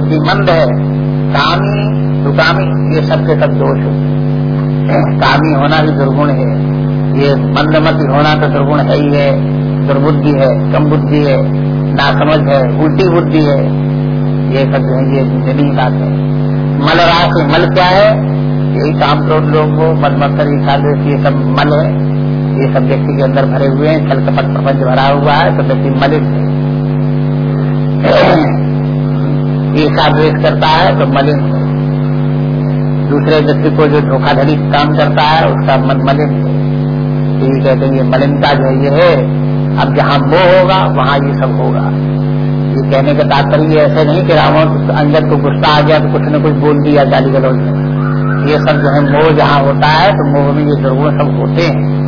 बुद्धि मंद है, कामी दुकामी ये सबके सब दोष है। कामी होना भी दुर्गुण है। ये मंदमती होना तो दुर्गुण है ही है। दुर्बुद्धि है कम बुद्धि है, नासमझ है, उल्टी बुद्धि है। ये सब जो है, ये नहीं बात है। मल राशि मल क्या है? यही काम क्रोध लोग को मल मत्सर ये सब मल है। ये सब व्यक्ति के अंदर भरे हुए हैं। छल कपट प्रपंच भरा हुआ है तो व्यक्ति मलिन है। ईर्षा द्वेष करता है तो मलिन। दूसरे व्यक्ति को जो धोखाधड़ी काम करता है, उसका मन मलिन। है तो ये कहते हैं, ये मलिनता जो ये है, अब जहाँ मोह होगा, वहाँ ये सब होगा। ये कहने का तात्पर्य ऐसे नहीं कि रावण अंदर को गुस्सा आ गया तो कुछ न कुछ बोल दिया गाली गलौज ये सब जो है, मोह जहाँ होता है तो मोह में ये ज़रूर सब होते हैं।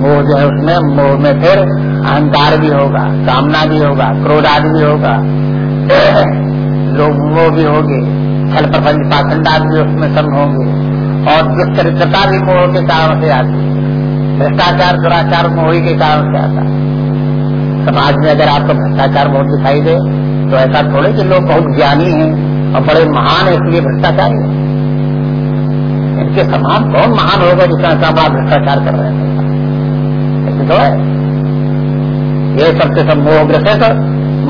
मोह जो है उसमें, मोह में फिर अहंकार भी होगा, कामना भी होगा, क्रोध आदि भी होगा। लोग मोह भी होंगे छल प्रपंच पाखंड आदि भी उसमें सब होंगे, और दुष्चरित्रता भी मोह के कारण से आती है, भ्रष्टाचार, दुराचार मोह के कारण से आता है। समाज में अगर आपको भ्रष्टाचार बहुत दिखाई दे तो ऐसा थोड़े कि लोग बहुत ज्ञानी हैं और बड़े महान है, इसलिए भ्रष्टाचारी है। इनके समान कौन महान होगा जितना बड़ा भ्रष्टाचार कर रहे हैं? तो है। ये सबसे सब मोहग्रसित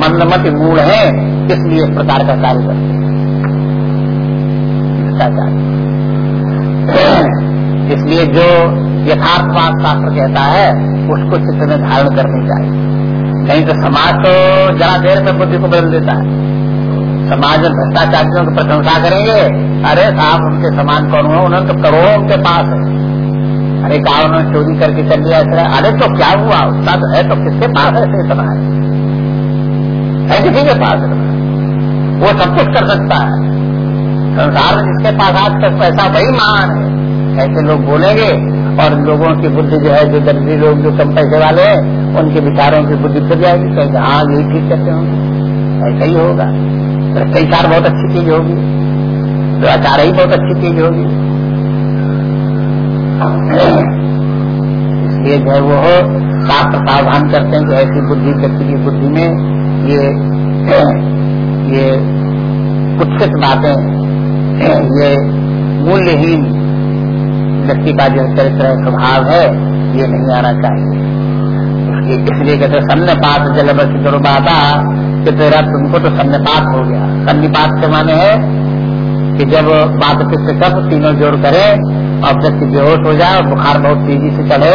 मंदमति मूड है। इसलिए इस प्रकार का कार्य करते इसलिए जो यथार्थवाद शास्त्र कहता है, उसको चित्र में धारण करनी चाहिए। नहीं तो समाज तो जरा देर में बुद्धि को बदल देता है। समाज में भ्रष्टाचारियों की प्रशंसा करेंगे, अरे साहब, उनके समान कौन हो उन्होंने तो करोड़ों उनके पास है। अरे कहा उन्होंने चोरी करके चल लिया? ऐसा अरे तो क्या हुआ? उसका तो है तो किसके पास ऐसे इतना? है है किसी के पास वो सब कुछ कर सकता है। संसार में जिसके पास आज तक पैसा वही महान है। ऐसे लोग बोलेंगे, और लोगों की बुद्धि जो है, जो दर्जी लोग, जो कम पैसे वाले हैं, उनके विचारों की बुद्धि फिर जाएगी, कहेंगे हाँ यही ठीक करते होंगे। ऐसा ही होगा। भ्रष्टाचार बहुत अच्छी चीज़ होगी। दुराचार ही बहुत अच्छी चीज़ होगी। इसलिए जो है वो शास्त्र सावधान करते हैं कि ऐसी बुद्धि, व्यक्ति की बुद्धि में ये ये कुत्सित बातें ये मूल्यहीन व्यक्ति का जो चरित्र स्वभाव है, ये नहीं आना चाहिए। इसलिए कहते सन्नपात जल बस दुर्बाधा, कि तेरा तुमको तो सन्नपात हो गया। सन्निपात के माने है कि जब बात पित्त कब तीनों जोड़ करे, और व्यक्ति बेहोश हो जाए, बुखार बहुत तेज़ी से चढ़े,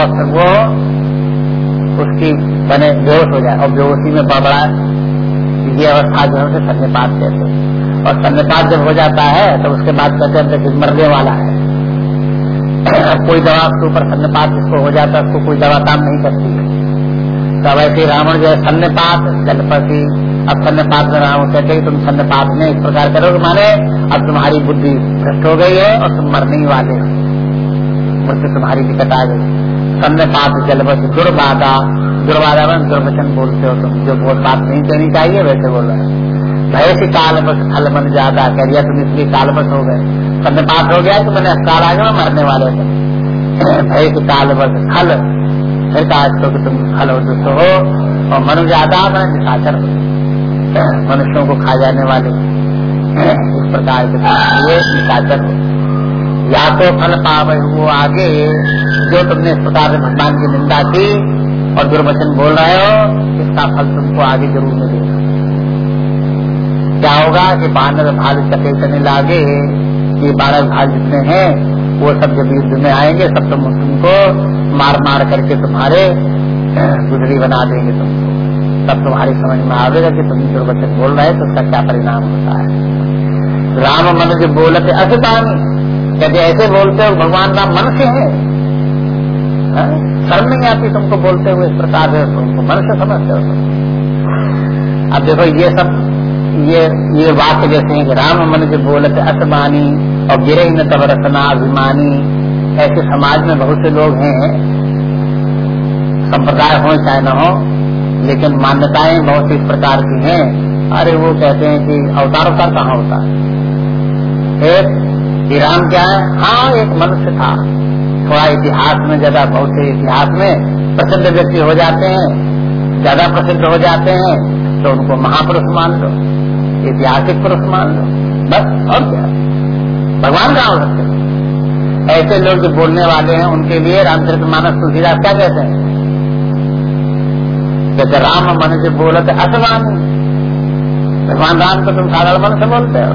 और वो उसकी बने बेहोश हो जाए, और बेहोशी में बबड़ा ये अवस्था जो है सन्निपात कहते हैं। और सन्निपात जब हो जाता है तो उसके बाद कहते हैं मरने वाला है। कोई दवा उसके ऊपर सन्निपात जिसको हो जाता है, उसको कोई दवा काम नहीं करती। है तब ऐसे रावण जो है सन्निपात जलपति अब सन्निपात में रावण कहते तुम सन्निपात में इस प्रकार करोगे। माने, अब तुम्हारी बुद्धि भ्रष्ट हो गई है और तुम मरने वाले हो। मुझसे तुम्हारी दिक्कत आ गई। सन्निपात जलपति दुर्बाधा में दुर्वचन बोलते हो तुम। जो बहुत बात नहीं कहनी चाहिए, वैसे बोल रहे भय से काल बस फल बन जाता दिया तुम इसलिए काल बस हो गए। सन्निपात हो गया तो मैंने अस्पताल आ गया मरने वाले थे। भय से काल बस खल। फिर कहा तुम फल दुष्ट हो और मनु ज़्यादा मैं निशाचर हो। मनुष्यों को खा जाने वाले। इस प्रकार के निशाचर हो। या तो फल पावे वो आगे, जो तुमने इस प्रकार भगवान की निंदा की और दुर्वचन बोल रहे हो इसका फल तुमको आगे ज़रूर मिलेगा। क्या होगा कि बानर भाग चके चने लागे ये बारह भाग जितने हैं, वो सब जब युद्ध में आएँगे सब तुम तुमको मार मार करके तुम्हारे गुजरी बना देंगे तुमको। तब तुम्हारी समझ में आवेगा कि तुम दुर्वचन बोल रहे हो तो उसका क्या परिणाम होता है? राम मन जो बोलते, असतानी कहते ऐसे बोलते हो, भगवान राम मन से है शर्म नहीं आती तुमको बोलते हुए इस प्रकार से तुमको मन से समझते हो अब देखो ये सब ये ये वाक्य जैसे हैं कि राम मन जो बोलते असमानी और गिरे न तब रसना अभिमानी ऐसे समाज में बहुत से लोग हैं संप्रदाय हो चाहे न हो लेकिन मान्यताएँ बहुत इस प्रकार की हैं अरे वो कहते हैं कि अवतार अवतार कहाँ होता है एक राम क्या है हाँ एक मनुष्य था थोड़ा इतिहास में, ज़्यादा बहुत से इतिहास में प्रसिद्ध व्यक्ति हो जाते हैं, ज़्यादा प्रसिद्ध हो जाते हैं तो उनको महापुरुष मान लो, ऐतिहासिक पुरुष मान लो, बस, और क्या? भगवान हो सकते ऐसे लोग जो बोलने वाले हैं, उनके लिए रामचरित मानस तुलसीदास क्या कहते हैं? कहते राम मन जो बोलते असवानी भगवान राम को तुम साधारण मन से बोलते हो।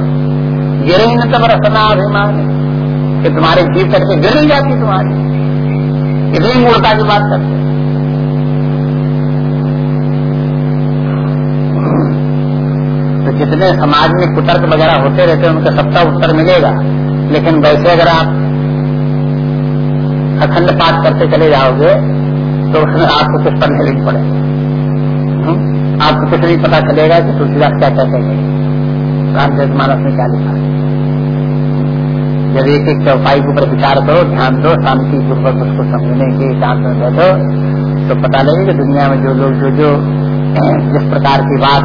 गिरे ही न तब रसना अभिमान कि तुम्हारे जीव करके गिर नहीं जाती तुम्हारी। इतनी मूर्ता की बात करते तो जितने समाज में कुतर्क वगैरह होते रहते हैं, उनका सबका उत्तर मिलेगा। लेकिन वैसे अगर आप अखंड पाठ करते चले जाओगे तो उसमें आपको कुछ पढ़ने नहीं पड़े हम्म? आपको कुछ नहीं पता चलेगा कि तुलसीदास क्या कहते हैं। रामचरित मानस में क्या लिखा जब एक एक चौपाई के ऊपर विचार करो, ध्यान दो, शांति पूर्वक उसको समझने के शांत में बैठो तो पता लगे कि दुनिया में जो लोग, जो जो जिस प्रकार की बात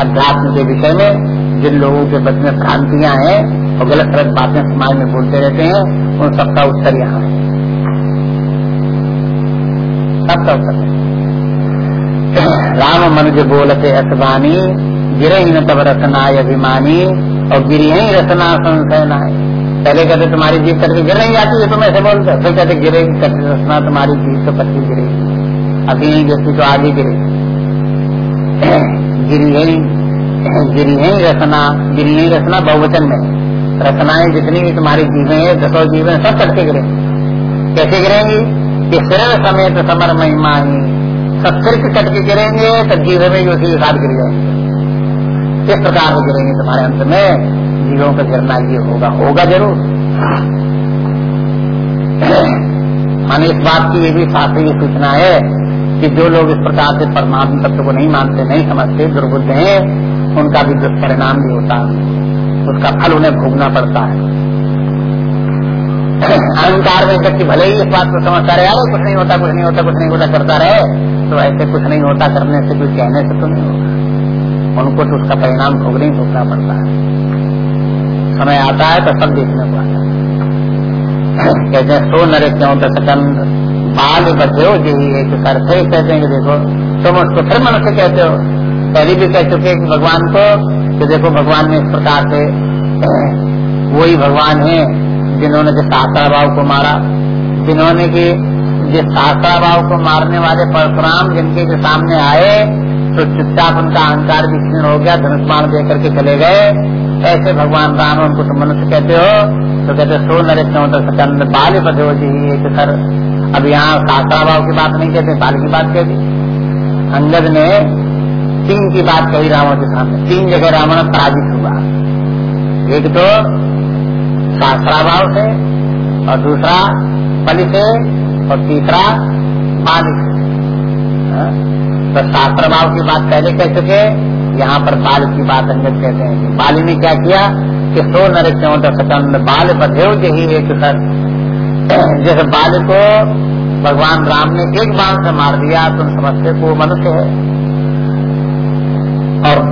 अध्यात्म के विषय में, जिन लोगों के बच में भ्रांतियाँ हैं और गलत गलत बातें समाज में बोलते रहते हैं, उन सबका उत्तर यहाँ है। सबका उत्तर राम मनुज बोलते असबानी गिरे न तब रसनाय अभिमानी, और गिरी रसना संशय नाय पहले कहते तुम्हारी जीव करके गिर नहीं जाती है तुम ऐसे बोलते फिर कहते गिरेगी करके रसना तुम्हारी जीव तो पत्ती गिरेगी अभी गिरती तो आगे गिरेगी गिरी गिरी है रसना गिरी है रसना बहुवचन में। रचनाएँ जितनी भी तुम्हारी जीवें हैं दसों जीवें, सब कटके गिरे। कैसे गिरेंगी? कि सिर समेत समर महिमा ही। सब सिर के कट के गिरेंगे तो जीवे में जो उसी के साथ गिर जाएँगे। इस प्रकार से गिरेंगे तुम्हारे अंत में। जीवों का गिरना ये होगा होगा ज़रूर। माने इस बात की ये भी शास्त्रीय सूचना है कि जो लोग इस प्रकार से परमात्मा तत्व को नहीं मानते, नहीं समझते, दुर्बुद्ध हैं, उनका भी दुष्परिणाम भी होता है। उसका फल उन्हें भोगना पड़ता है। अहंकार में व्यक्ति भले ही इस बात को समझता रहे कुछ नहीं होता, कुछ नहीं होता, कुछ नहीं होता, करता रहे तो ऐसे कुछ नहीं होता, करने से कुछ कहने से तो नहीं होगा उनको तो उसका परिणाम भोगने ही भोगना पड़ता है। समय आता है तो सब देखने को आता है। कहते हैं, सो नरे क्यों दशकंद बाल बचे हो, जी, एक कर फिर कहते हैं कि देखो, तुम उसको फिर मनुष्य कहते हो। पहले भी कह चुके कि भगवान को, कि देखो, भगवान ने इस प्रकार से वही भगवान है जिन्होंने जो शास्त्रा भाव को मारा, जिन्होंने की जिस शास्त्रा भाव को मारने वाले परशुराम जिनके के सामने आए तो चुपचाप उनका अहंकार भी क्षीण हो गया धनुष बाण दे करके चले गए। ऐसे भगवान राम उनको तुम मनुष्य कहते हो। तो कहते, सो नरे तो सकंद बाल बधो जी, एक सर। अब यहाँ शास्त्रा भाव की बात नहीं कहते, बाल की बात कहती। अंगद ने तीन की बात कही रावण के सामने। तीन जगह रावण पराजित हुआ। एक तो शास्त्राभाव से, और दूसरा बलि से, और तीसरा हाँ? तो शास्त्र भाव की बात पहले कह चुके यहाँ पर बाल की बात अंगद कहते हैं। बाली ने क्या किया कि सो नर क्यों सकंद बाल बधेव ही एक सर। जिस बाल को भगवान राम ने एक बाण से मार दिया तुम समझते को मनुष्य है। और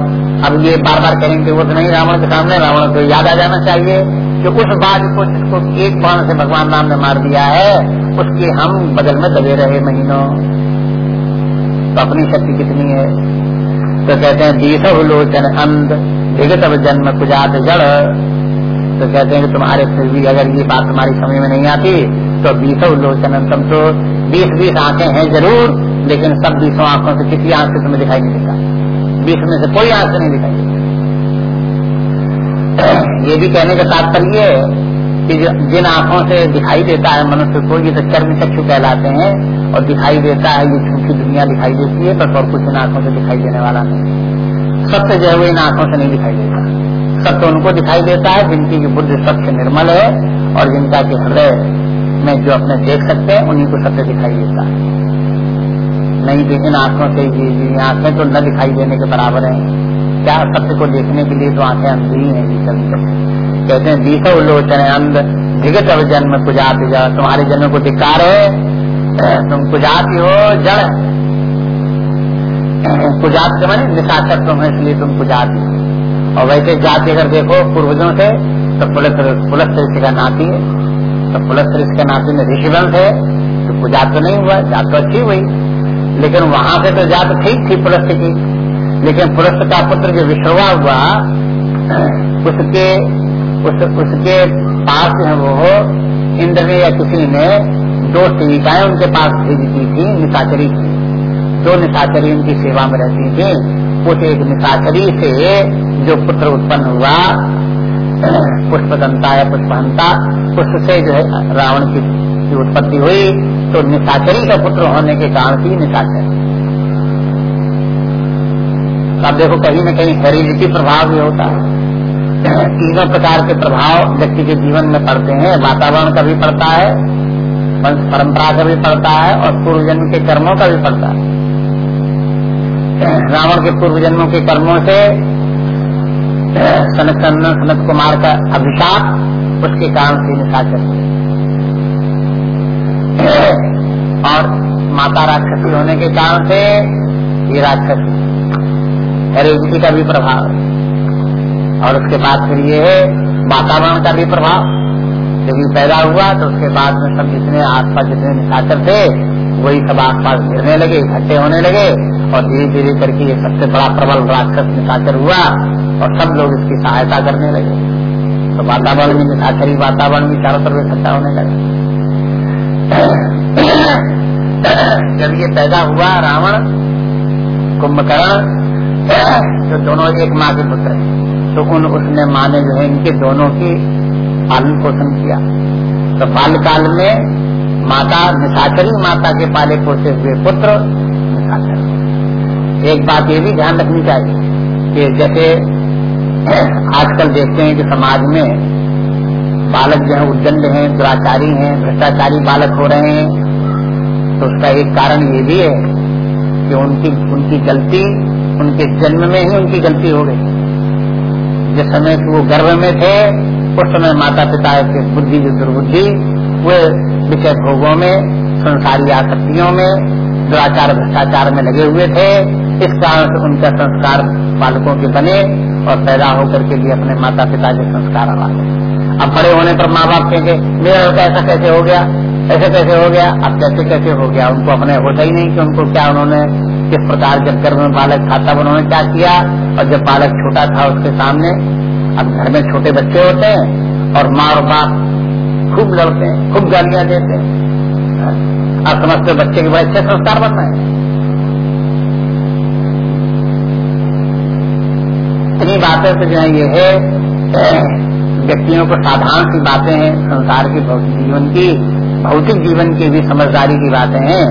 अब ये बार बार कहेंगे वो तो नहीं, रावण के सामने, रावण को याद आ जाना चाहिए कि उस बाज को जिसको एक बाण से भगवान राम ने मार दिया है, उसके हम बदल में दबे रहे महीनों। तो अपनी शक्ति कितनी है? तो कहते हैं बीस लोचन अंध विगत जन्म कुजात जड़। तो कहते हैं कि तुम्हारे फिर भी अगर ये बात तुम्हारी समझ में नहीं आती तो बीसो लोचन तुम तो बीस बीस आँखें हैं ज़रूर, लेकिन सब बीसों आँखों से किसी आँख से तुम्हें दिखाई नहीं देता। बीस में से कोई आँख से नहीं दिखाई देता। ये भी कहने का तात्पर्य कि जिन आँखों से दिखाई देता है मनुष्य को, ये तो चर्म चक्षु कहलाते हैं, और दिखाई देता है ये झूठी दुनिया दिखाई देती है पर और कुछ इन आँखों से दिखाई देने वाला नहीं सत्य जो है वो इन आँखों से नहीं दिखाई देता। सत्य उनको दिखाई देता है, जिनकी की बुद्धि स्वच्छ निर्मल है, और जिनका के हृदय में जो अपने देख सकते हैं, उन्हीं को सत्य दिखाई देता है। नहीं तो इन आँखों से आँखें तो न दिखाई देने के बराबर है। क्या सत्य को देखने के लिए तो आँखें अंधी हैं जी कभी कहते हैं बीसो लोचन अंध विगत अब जन्म कुजात तुम्हारे जन्म को धिकार है तुम कुजाती हो, जड़। कुजात के मैंने निशाचर तुम है, इसलिए तुम कुजाती हो। और वैसे जाति अगर देखो, पूर्वजों से तो पुलस पुलस का नाती है। तो पुलस के नाती में ऋषिवंश है तो पूजा तो नहीं हुआ जात तो अच्छी हुई। लेकिन वहाँ से तो जात ठीक थी पुलस की। लेकिन पुरुष का पुत्र जो विश्रवा हुआ उसके उस, उसके पास वो इंद्र ने या किसी ने दो सेविकाएँ उनके पास भेज दी थी निशाचरी की। दो निशाचरी उनकी सेवा में रहती थी। उस एक निशाचरी से जो पुत्र उत्पन्न हुआ पुष्पदंता या पुष्पहंता उससे जो है रावण की, की उत्पत्ति हुई। तो निशाचरी का पुत्र होने के कारण थी निशाचरी। अब देखो कहीं न कहीं हेरिडिटी प्रभाव भी होता है। तीनों प्रकार के प्रभाव व्यक्ति के जीवन में पड़ते हैं। वातावरण का भी पड़ता है, वंश परंपरा का भी पड़ता है और पूर्व जन्म के कर्मों का भी पड़ता है। रावण के पूर्व जन्मों के कर्मों से, सनत सनत कुमार का अभिशाप उसके कारण से निशाचर और माता राक्षसी होने के कारण से ये राक्षसी हेरिडिटी का भी प्रभाव और उसके बाद फिर ये है वातावरण का भी प्रभाव। जब ये पैदा हुआ तो उसके बाद में सब जितने आसपास जितने निशाचर थे, वही सब आसपास घिरने लगे, इकट्ठे होने लगे, और धीरे धीरे करके ये सबसे बड़ा प्रबल राक्षस निशाचर हुआ, और सब लोग इसकी सहायता करने लगे। तो वातावरण में निशाचरी वातावरण भी चारों तरफ़ इकट्ठा होने लगा। जब ये पैदा हुआ, रावण, कुंभकर्ण तो दोनों एक माँ के पुत्र है तो उन उसने माँ ने जो है इनके दोनों की पालन पोषण किया। तो बाल्यकाल में माता निशाचरी, माता के पाले पोषे हुए पुत्र निशाचर। एक बात ये भी ध्यान रखनी चाहिए कि जैसे आजकल देखते हैं कि समाज में बालक जो है उद्दंड हैं, दुराचारी हैं, भ्रष्टाचारी बालक हो रहे हैं। तो उसका एक कारण ये भी है कि उनकी उनकी गलती, उनके जन्म में ही उनकी गलती हो गई। जिस समय वो गर्भ में थे, उस समय माता पिता के बुद्धि की दुर्बुद्धि वे विषय भोगों में, संसारी आसक्तियों में, दुराचार, भ्रष्टाचार में लगे हुए थे। इस कारण से उनका संस्कार बालकों के बने और पैदा होकर के लिए अपने माता पिता के संस्कार आ अब बड़े होने पर माँ बाप कहेंगे, मेरा लड़का ऐसा कैसे हो गया? ऐसे कैसे हो गया? अब कैसे कैसे हो गया? उनको अपने होता ही नहीं कि उनको क्या उन्होंने किस प्रकार जब गर्भ में बालक था तब उन्होंने क्या किया? और जब बालक छोटा था उसके सामने, अब घर में छोटे बच्चे होते हैं और माँ और बाप खूब लड़ते हैं, खूब गालियाँ देते हैं। अब समझते बच्चे के बड़े अच्छे संस्कार बनना है इतनी बातें तो जो है ये है, व्यक्तियों को साधारण सी बातें हैं, संसार की भौतिक जीवन की, भौतिक जीवन की भी समझदारी की बातें हैं।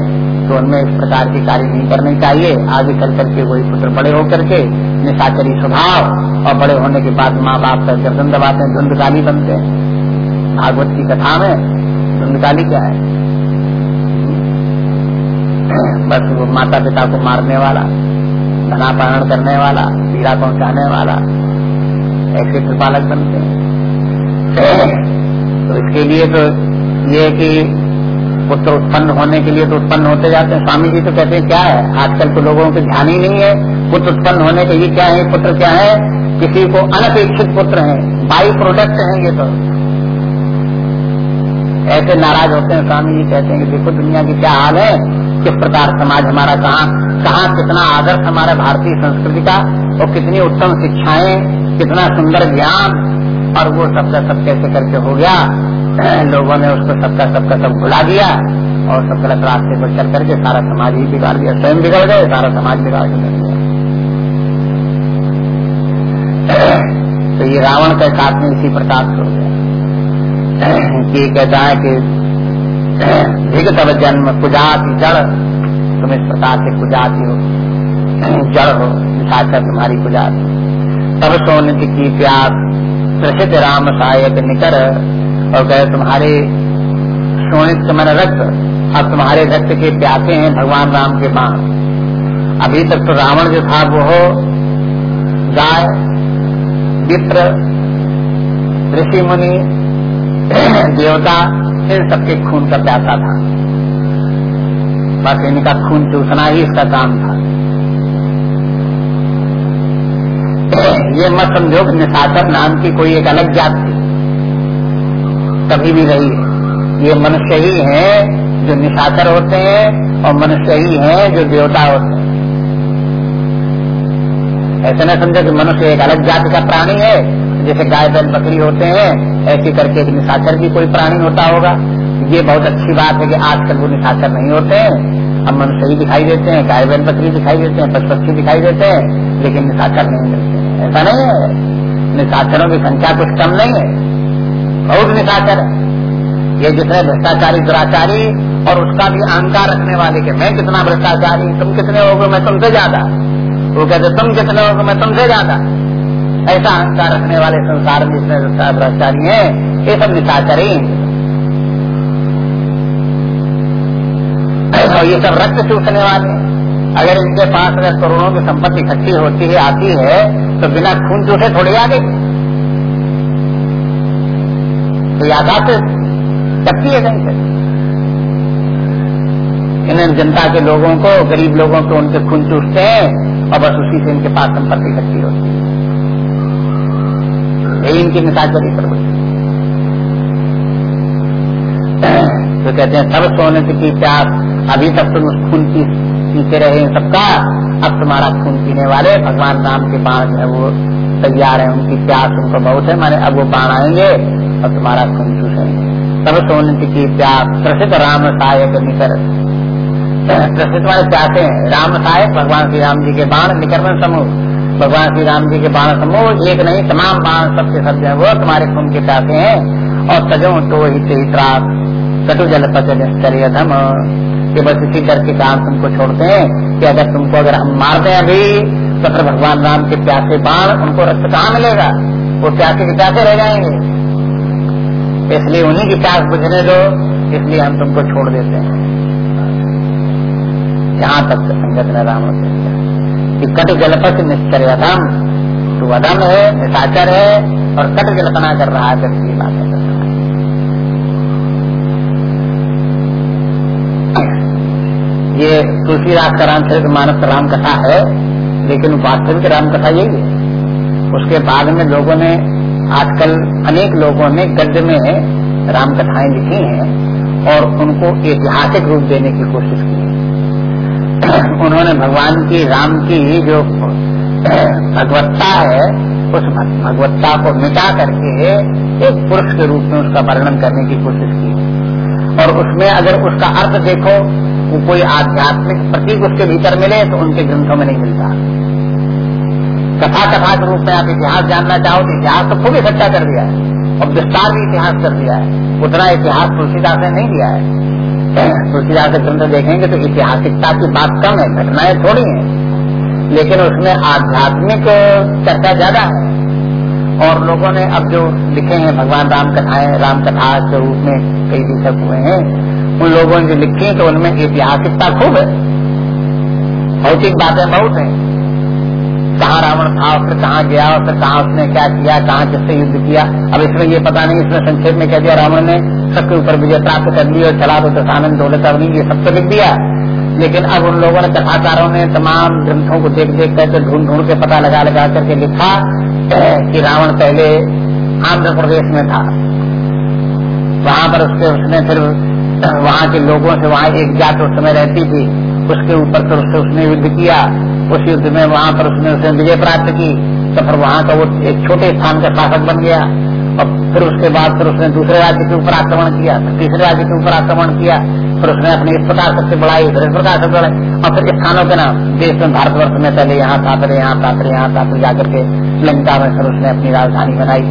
तो उनमें इस प्रकार के कार्य नहीं करने चाहिए। आगे चल करके वही पुत्र बड़े होकर के निशाचरी स्वभाव और बड़े होने के बाद माँ बाप का गर्दन दबाते हैं धुंधकाली बनते हैं। भागवत की कथा में धुंधकाली क्या है? बस वो माता पिता को मारने वाला, धनापहरण करने वाला, पीड़ा पहुँचाने वाला, ऐसे कृपालक बनते हैं। तो इसके लिए तो ये कि पुत्र उत्पन्न होने के लिए तो उत्पन्न होते जाते हैं। स्वामी जी तो कहते हैं, क्या है? आजकल तो लोगों को ध्यान ही नहीं है। पुत्र उत्पन्न होने के लिए क्या है? पुत्र क्या है? किसी को अनपेक्षित पुत्र है। बाई प्रोडक्ट है ये तो। ऐसे नाराज़ होते हैं स्वामी जी, कहते हैं कि देखो दुनिया की क्या हाल है? किस प्रकार समाज हमारा कहाँ कहाँ कितना आदर्श हमारा भारतीय संस्कृति का और कितनी उत्तम शिक्षाएँ, कितना सुंदर ज्ञान। और वो सबका सब कैसे करके हो गया? लोगों ने उसको सबका सबका सब भुला दिया और सब गलत रास्ते पर चल करके सारा समाज ही बिगाड़ दिया, स्वयं बिगड़ गए, सारा समाज बिगाड़ दिया तो ये रावण का साथ में इसी प्रकार से हो गया। कि कहता है कि तब जन्म, कुजाति जड़। तुम इस प्रकार से कुजाति हो, जड़ हो निशाचर तुम्हारी कुजाति। तब सोनित की प्यास, प्रसिद्ध राम सहायक निकर और गए तुम्हारे सोनित तुम्हारा रक्त, अब तुम्हारे रक्त के प्यासे हैं भगवान राम के बाण। अभी तक तो रावण जो था, वो गाय, मित्र, ऋषि मुनि, देवता, इन सबके खून का प्यासा था। बस इनका खून चूसना ही इसका काम था। ये मत समझो कि निशाचर नाम की कोई एक अलग जात थी। कभी भी रही है ये मनुष्य ही है जो निशाचर होते हैं और मनुष्य ही है जो देवता होते हैं। ऐसे न समझो कि मनुष्य एक अलग जाति का प्राणी है। जैसे गाय, बैल, बकरी होते हैं, ऐसे करके एक निशाचर भी कोई प्राणी होता होगा। ये बहुत अच्छी बात है कि आजकल वो निशाचर नहीं होते हैं। अब मनुष्य ही दिखाई देते हैं, गाय, बैल, बकरी दिखाई देते हैं पशु पक्षी दिखाई देते हैं, लेकिन निशाचर नहीं मिलते ऐसा नहीं है। निशाचरों की संख्या कुछ कम नहीं है। बहुत निशाचर है। ये जितने भ्रष्टाचारी, दुराचारी और उसका भी अहंकार रखने वाले के, मैं कितना भ्रष्टाचारी, तुम कितने हो गए, मैं तुमसे ज़्यादा। वो कहते, तुम कितने हो मैं तुमसे ज़्यादा। ऐसा अहंकार रखने वाले संसार में जितने भ्रष्टाचारी है, ये सब निशाचर ही। और ये सब रक्त चूसने वाले। अगर इनके पास अगर करोड़ों की संपत्ति इकट्ठी होती है, आती है तो बिना खून चूसे थोड़ी आ गई तो सकती है कहीं से? इन जनता के लोगों को, गरीब लोगों को उनके खून चूसते हैं, और बस उसी से इनके पास संपत्ति इकट्ठी होती है। यही इनकी मिसाचरी प्रवृत्ति तो कहते हैं, सब सोने की प्यास, अभी तक तुम खून पीते रहे सबका, अब तुम्हारा खून पीने वाले भगवान राम के बाण है वो तैयार है, उनकी प्यास उनको बहुत है, माने अब वो बाण आएँगे और तुम्हारा खून चूसेंगे तब सोनित की प्यास, प्रसिद्ध राम सहायक निकर। प्रसिद्ध वाले चाहते हैं। राम सहायक, भगवान श्री राम जी के बाण, निकर्मण समूह। भगवान श्री राम जी के बाण समूह, एक नहीं, तमाम बाण सबके सब जो वो तुम्हारे खून के चाहते हैं। और सजो तो ही त्रास कटु जल पचन धम कि बस इसी डर के कारण तुमको छोड़ते हैं कि अगर तुमको अगर हम मार दें अभी तो फिर भगवान राम के प्यासे बाण, उनको रक्त कहाँ मिलेगा? वो प्यासे के प्यासे रह जाएँगे। इसलिए उन्हीं की प्यास बुझने दो, इसलिए हम तुमको छोड़ देते हैं। यहाँ तक संगत ने राम कि कट जलपत निश्चर अधम तो अधम है, निशाचर है, और कट जलपना कर रहा है की बातें है। ये तुलसीदास का रामचरित मानस राम कथा है, लेकिन वास्तविक राम कथा यही है। उसके बाद में लोगों ने आजकल अनेक लोगों ने गद्य में राम कथाएँ लिखी हैं और उनको ऐतिहासिक रूप देने की कोशिश की है। उन्होंने भगवान की, राम की जो भगवत्ता है, उस भगवत्ता को मिटा करके एक पुरुष के रूप में उसका वर्णन करने की कोशिश की। और उसमें अगर उसका अर्थ देखो, वो कोई आध्यात्मिक प्रतीक उसके भीतर मिले तो उनके ग्रंथों में नहीं मिलता। कथा कथा के रूप में आप इतिहास जानना चाहो तो इतिहास तो खूब इकट्ठा कर दिया है। और विस्तार भी इतिहास कर दिया है। उतना इतिहास तुलसीदास ने नहीं दिया है। तुलसीदास ग्रंथ देखेंगे तो ऐतिहासिकता की बात कम है, घटनाएँ थोड़ी है। लेकिन उसमें आध्यात्मिक चर्चा ज़्यादा है। और लोगों ने अब जो लिखे हैं, भगवान राम कथाएँ, राम कथा के रूप में कई लेखक हुए हैं, उन लोगों ने जो लिखी है तो उनमें ऐतिहासिकता खूब है। भौतिक बातें बहुत हैं। रावण था, फिर कहाँ गया और फिर कहाँ उसने क्या किया, कहाँ किससे युद्ध किया? अब इसमें ये पता नहीं, इसमें संक्षेप में कह दिया, रावण ने सबके ऊपर विजय प्राप्त कर ली और चला तो दशानंद दौलत अवनी ये सब तो लिख दिया। लेकिन अब उन लोगों ने कथाकारों ने तमाम ग्रंथों को देख देख करके, ढूंढ ढूंढ के पता लगा लगा करके लिखा कि रावण पहले आंध्र प्रदेश में था। वहाँ पर उसके, उसने फिर, वहाँ के लोगों से वहाँ एक जात उस समय रहती थी, उसके ऊपर फिर उससे उसने युद्ध किया। उस युद्ध में वहाँ पर उसने उसने विजय प्राप्त की तो फिर वहाँ का वो एक छोटे स्थान का शासक बन गया। और फिर उसके बाद फिर उसने दूसरे राज्य के ऊपर आक्रमण किया, फिर तीसरे राज्य के ऊपर आक्रमण किया, फिर उसने अपने इस प्रकार सबसे बढ़ाई, फिर इस प्रकार से बढ़ाई। और फिर स्थानों के नाम, देश में भारतवर्ष में पहले यहाँ फिर यहाँ फिर यहाँ फिर जाकर के लंका में फिर उसने अपनी राजधानी बनाई।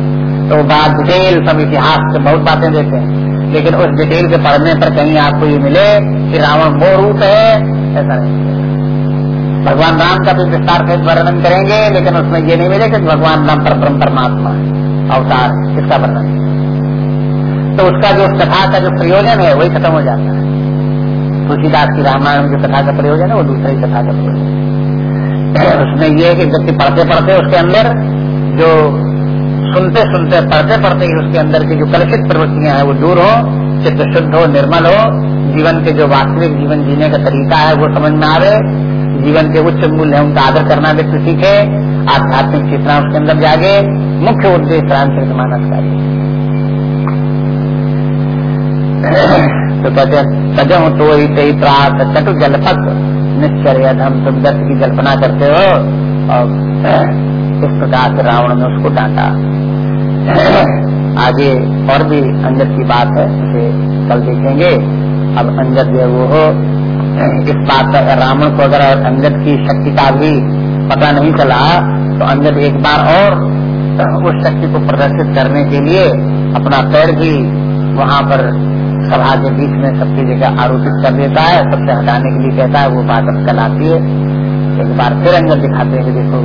तो बात डिटेल सब इतिहास से बहुत बातें देते हैं। लेकिन उस डिटेल के पढ़ने पर कहीं आपको ये मिले कि रावण वो रूप है, ऐसा नहीं। भगवान राम का भी विस्तार से वर्णन करेंगे, लेकिन उसमें ये नहीं मिलेगा कि भगवान राम पर ब्रह्म परमात्मा है, अवतार इसका वर्णन? तो उसका जो कथा का जो प्रयोजन है, वही खत्म हो जाता है। तुलसीदास की रामायण जो कथा का प्रयोजन है, वो दूसरी कथा का प्रयोजन उसमें ये है कि व्यक्ति पढ़ते पढ़ते उसके अंदर जो सुनते सुनते पढ़ते पढ़ते ही उसके अंदर की जो कलुषित प्रवृत्तियाँ हैं, वो दूर हो, चित्त शुद्ध हो, निर्मल हो, जीवन के जो वास्तविक जीवन जीने का तरीका है, वो समझ में आवे जीवन के उच्च मूल्य है, उनका आदर करना व्यक्ति सीखे आध्यात्मिक चेतना उसके अंदर जागे, मुख्य उद्देश्य रामचरित मानस का तो कहते सजम तो ही प्रात चटु जलपत निश्चर्य हम तुम दत्त की कल्पना करते हो, और इस प्रकार से रावण ने उसको डांटा। आगे और भी अंजद की बात है इसे कल देखेंगे। अब अंजद जो वो हो इस बात रावण को अगर अंगद की शक्ति का भी पता नहीं चला तो अंगद एक बार और उस शक्ति को प्रदर्शित करने के लिए अपना पैर भी वहाँ पर सभा के बीच में सबकी जगह आरोपित कर देता है, सबसे हटाने के लिए कहता है, वो बात अब कल आती है। एक बार फिर अंदर दिखाते हैं कि देखो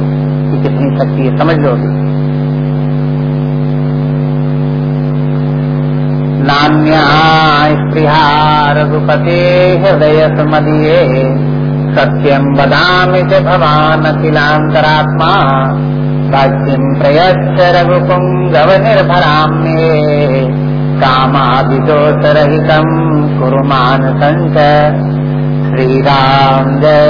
कि कितनी शक्ति है, समझ लो। स्पृहा रघुपते हृदय मदीये सत्यम बदामि च भवान अखिलांतरात्मा भक्तिम प्रयच्छ रघुपुंगव निर्भराम्ये कामादिदोषरहितम् कुरु संचय श्री राम जय